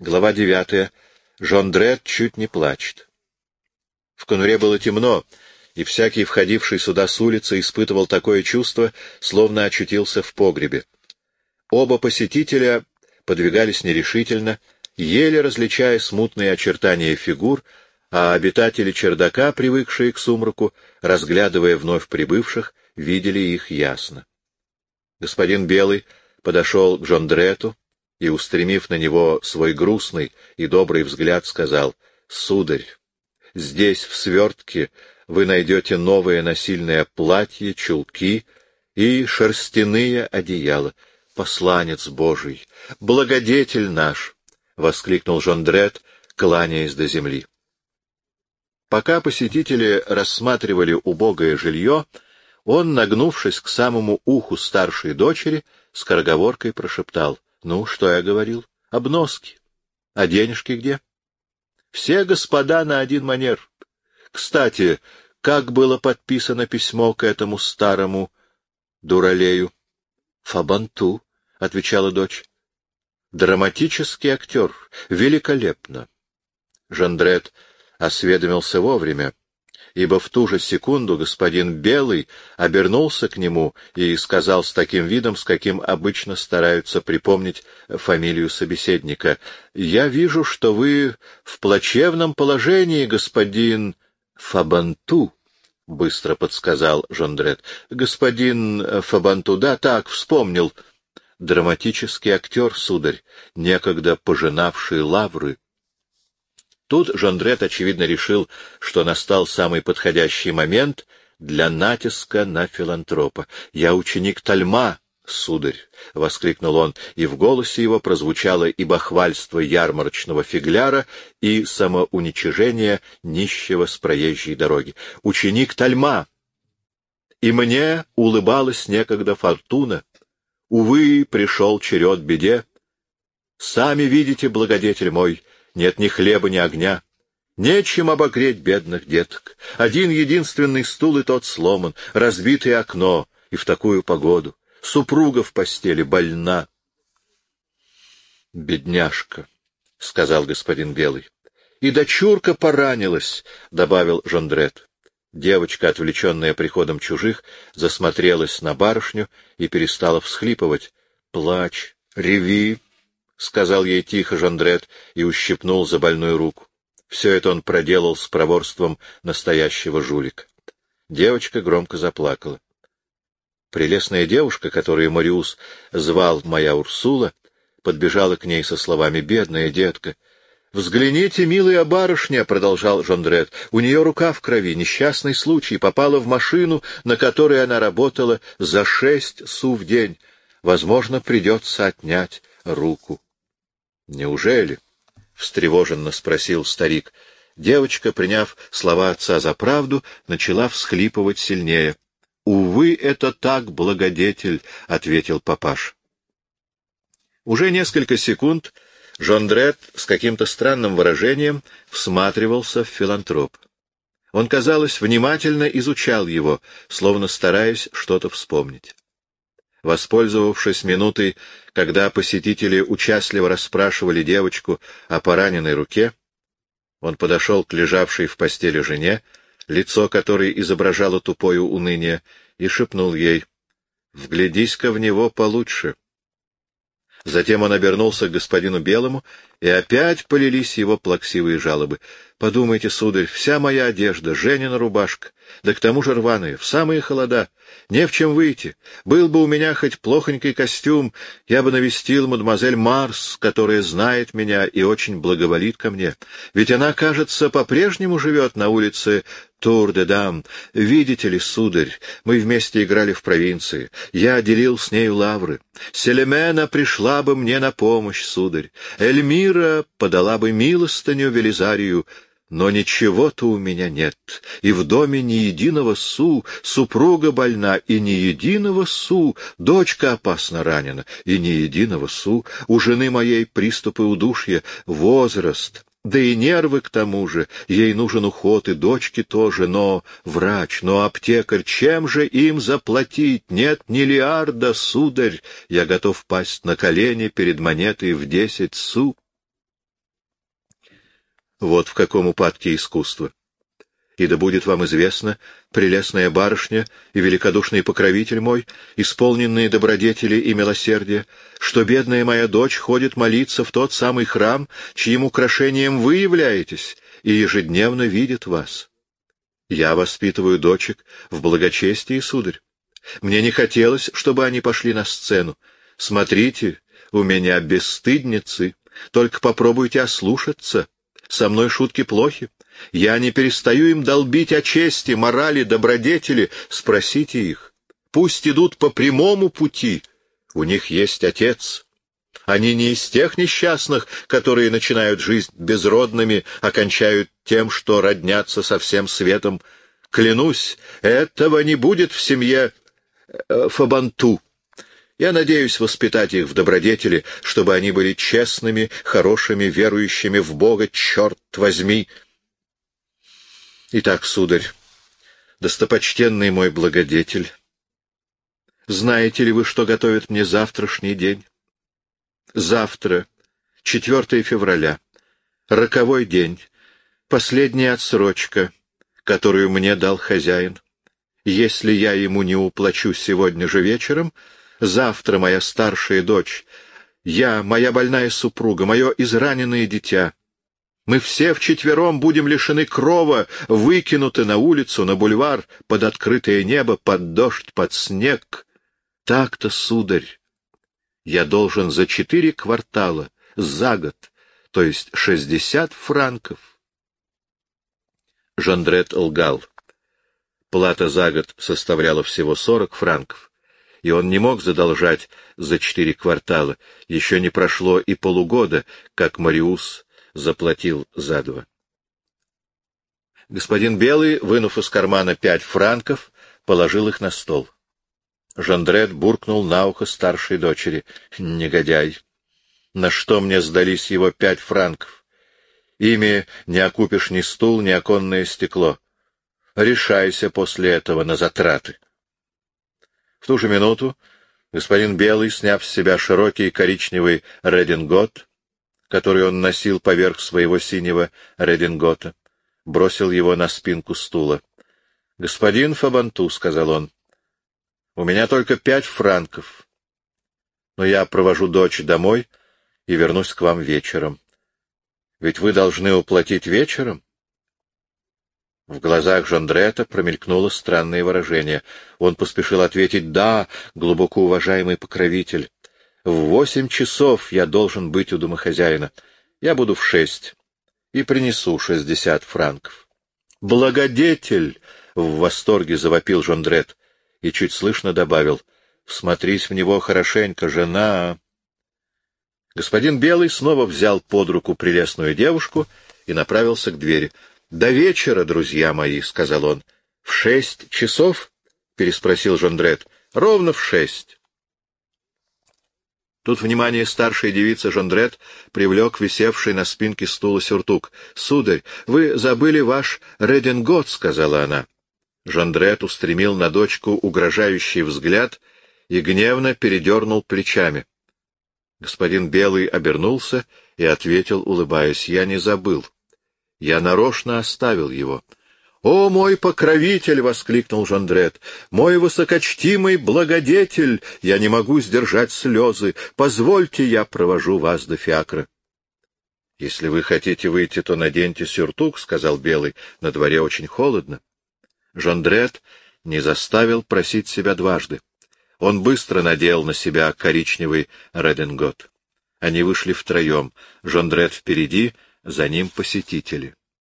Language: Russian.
Глава девятая. Жондрет чуть не плачет. В конуре было темно, и всякий, входивший сюда с улицы, испытывал такое чувство, словно очутился в погребе. Оба посетителя подвигались нерешительно, еле различая смутные очертания фигур, а обитатели чердака, привыкшие к сумраку, разглядывая вновь прибывших, видели их ясно. Господин Белый подошел к Жондрету и, устремив на него свой грустный и добрый взгляд, сказал, «Сударь, здесь, в свертке, вы найдете новое насильное платье, чулки и шерстяные одеяла. Посланец Божий, благодетель наш!» — воскликнул Жондрет, кланяясь до земли. Пока посетители рассматривали убогое жилье, он, нагнувшись к самому уху старшей дочери, скороговоркой прошептал. — Ну, что я говорил? Обноски. А денежки где? — Все господа на один манер. Кстати, как было подписано письмо к этому старому дуралею? — Фабанту, — отвечала дочь. — Драматический актер. Великолепно. Жандрет осведомился вовремя, ибо в ту же секунду господин Белый обернулся к нему и сказал с таким видом, с каким обычно стараются припомнить фамилию собеседника, «Я вижу, что вы в плачевном положении, господин Фабанту». — быстро подсказал Жондрет. — Господин Фабанту, да, так, вспомнил. Драматический актер, сударь, некогда пожинавший лавры. Тут Жондрет, очевидно, решил, что настал самый подходящий момент для натиска на филантропа. «Я ученик Тальма, сударь!» — воскликнул он, и в голосе его прозвучало и бахвальство ярмарочного фигляра, и самоуничижение нищего с проезжей дороги. «Ученик Тальма!» И мне улыбалась некогда фортуна. Увы, пришел черед беде. Сами видите, благодетель мой, — нет ни хлеба, ни огня. Нечем обогреть бедных деток. Один единственный стул, и тот сломан, разбитое окно, и в такую погоду. Супруга в постели больна. — Бедняжка, — сказал господин Белый. — И дочурка поранилась, — добавил Жондрет. Девочка, отвлеченная приходом чужих, засмотрелась на барышню и перестала всхлипывать. — Плачь, реви, — сказал ей тихо Жандрет и ущипнул за больную руку. Все это он проделал с проворством настоящего жулика. Девочка громко заплакала. Прелестная девушка, которую Мариус звал «Моя Урсула», подбежала к ней со словами «Бедная детка». «Взгляните, милая барышня», — продолжал Жондрет, — «у нее рука в крови, несчастный случай, попала в машину, на которой она работала за шесть су в день. Возможно, придется отнять руку». — Неужели? — встревоженно спросил старик. Девочка, приняв слова отца за правду, начала всхлипывать сильнее. — Увы, это так, благодетель, — ответил папаш. Уже несколько секунд Жондрет с каким-то странным выражением всматривался в филантроп. Он, казалось, внимательно изучал его, словно стараясь что-то вспомнить. Воспользовавшись минутой, когда посетители участливо расспрашивали девочку о пораненной руке, он подошел к лежавшей в постели жене, лицо которой изображало тупое уныние, и шепнул ей «Вглядись-ка в него получше». Затем он обернулся к господину Белому, и опять полились его плаксивые жалобы. Подумайте, сударь, вся моя одежда, Женина рубашка, да к тому же рваная, в самые холода. Не в чем выйти. Был бы у меня хоть плохонький костюм, я бы навестил мадемуазель Марс, которая знает меня и очень благоволит ко мне. Ведь она, кажется, по-прежнему живет на улице Тур-де-Дам. Видите ли, сударь, мы вместе играли в провинции. Я делил с нею лавры. Селемена пришла бы мне на помощь, сударь. Эльмира подала бы милостыню Велизарию. Но ничего-то у меня нет, и в доме ни единого су, супруга больна, и ни единого су, дочка опасно ранена, и ни единого су, у жены моей приступы удушья, возраст, да и нервы к тому же, ей нужен уход, и дочке тоже, но врач, но аптекарь, чем же им заплатить? Нет миллиарда, сударь, я готов пасть на колени перед монетой в десять су. Вот в каком упадке искусство. И да будет вам известно, прелестная барышня и великодушный покровитель мой, исполненные добродетели и милосердия, что бедная моя дочь ходит молиться в тот самый храм, чьим украшением вы являетесь, и ежедневно видит вас. Я воспитываю дочек в благочестии, сударь. Мне не хотелось, чтобы они пошли на сцену. Смотрите, у меня бесстыдницы. Только попробуйте ослушаться. Со мной шутки плохи. Я не перестаю им долбить о чести, морали, добродетели. Спросите их. Пусть идут по прямому пути. У них есть отец. Они не из тех несчастных, которые начинают жизнь безродными, окончают тем, что роднятся со всем светом. Клянусь, этого не будет в семье э, Фабанту. Я надеюсь воспитать их в добродетели, чтобы они были честными, хорошими, верующими в Бога, черт возьми. Итак, сударь, достопочтенный мой благодетель, знаете ли вы, что готовит мне завтрашний день? Завтра, 4 февраля, роковой день, последняя отсрочка, которую мне дал хозяин. Если я ему не уплачу сегодня же вечером, завтра моя старшая дочь, я, моя больная супруга, мое израненное дитя, мы все вчетвером будем лишены крова, выкинуты на улицу, на бульвар, под открытое небо, под дождь, под снег. Так-то, сударь, я должен за четыре квартала, за год, то есть шестьдесят франков. Жандрет лгал. Плата за год составляла всего сорок франков, и он не мог задолжать за четыре квартала. Еще не прошло и полугода, как Мариус заплатил за два. Господин Белый, вынув из кармана пять франков, положил их на стол. Жандрет буркнул на ухо старшей дочери. — Негодяй! На что мне сдались его пять франков? Ими не окупишь ни стул, ни оконное стекло. Решайся после этого на затраты. В ту же минуту господин Белый, сняв с себя широкий коричневый редингот, который он носил поверх своего синего редингота, бросил его на спинку стула. — Господин Фабанту, — сказал он, — у меня только пять франков, но я провожу дочь домой и вернусь к вам вечером. Ведь вы должны уплатить вечером? В глазах Жондрета промелькнуло странное выражение. Он поспешил ответить «Да, глубоко уважаемый покровитель, в восемь часов я должен быть у домохозяина. Я буду в шесть и принесу шестьдесят франков. «Благодетель!» — в восторге завопил Жондрет и чуть слышно добавил. «Всмотрись в него хорошенько, жена!» Господин Белый снова взял под руку прелестную девушку и направился к двери. — До вечера, друзья мои, — сказал он. — В шесть часов? — переспросил Жондрет. — Ровно в шесть. Тут внимание старшей девицы Жондрет привлек висевший на спинке стула сюртук. — Сударь, вы забыли ваш редингот, — сказала она. Жондрет устремил на дочку угрожающий взгляд и гневно передернул плечами. Господин Белый обернулся и ответил, улыбаясь, — Я не забыл. Я нарочно оставил его. «О, мой покровитель!» — воскликнул Жандрет. «Мой высокочтимый благодетель! Я не могу сдержать слезы. Позвольте, я провожу вас до фиакра». «Если вы хотите выйти, то наденьте сюртук», — сказал Белый. «На дворе очень холодно». Жандрет не заставил просить себя дважды. Он быстро надел на себя коричневый редингот. Они вышли втроем, Жандрет впереди, за ним посетители.